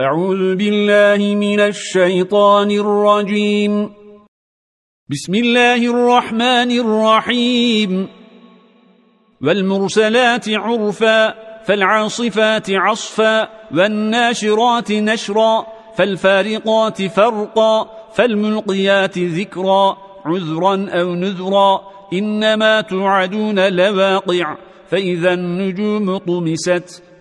أعوذ بالله من الشيطان الرجيم. بسم الله الرحمن الرحيم. والمرسلات عرفا فالعاصفات عصفا والناشرات نشرا فالفارقات فرقا فالملقيات ذكرا عذرا أو نذرا. إنما توعدون لواقع فإذا النجوم طمست.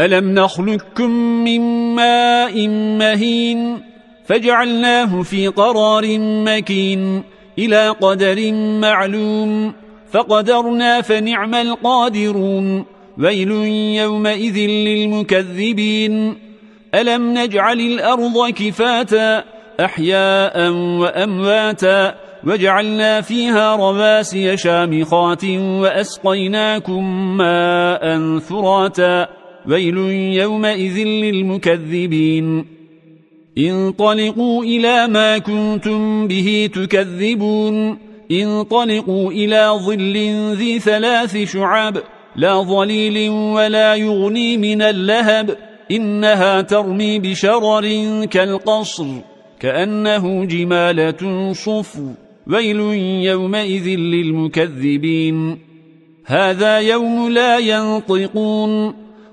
ألم نخلقكم من ماء مهين فجعلناه في قرار مكين إلى قدر معلوم فقدرنا فنعم القادرون ويل يومئذ للمكذبين ألم نجعل الأرض كفاتا أحياء وأمواتا وجعلنا فيها رواسي شامخات وأسقيناكم ماء ثراتا ويل يومئذ للمكذبين. انطلقوا إلى ما كنتم به تكذبون. انطلقوا إلى ظل ذي ثلاث شعاب لا ظليل ولا يغني من اللهب. إنها ترمي بشرر كالقصر. كأنه جمالة صفر. ويل يومئذ للمكذبين. هذا يوم لا ينطقون.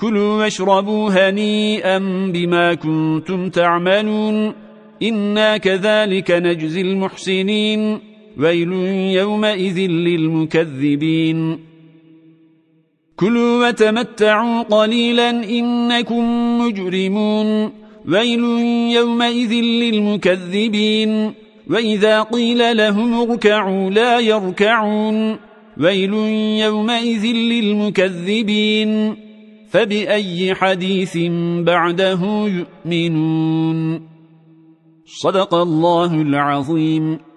كلوا واشربوا هنيئا بما كنتم تعملون. إنا كذلك نجزي المحسنين. ويل يومئذ للمكذبين. كلوا وتمتعوا قليلا إنكم مجرمون. ويل يومئذ للمكذبين. وإذا قيل لهم اركعوا لا يركعون. ويل يومئذ للمكذبين. فبأي حديث بعده يؤمنون؟ صدق الله العظيم.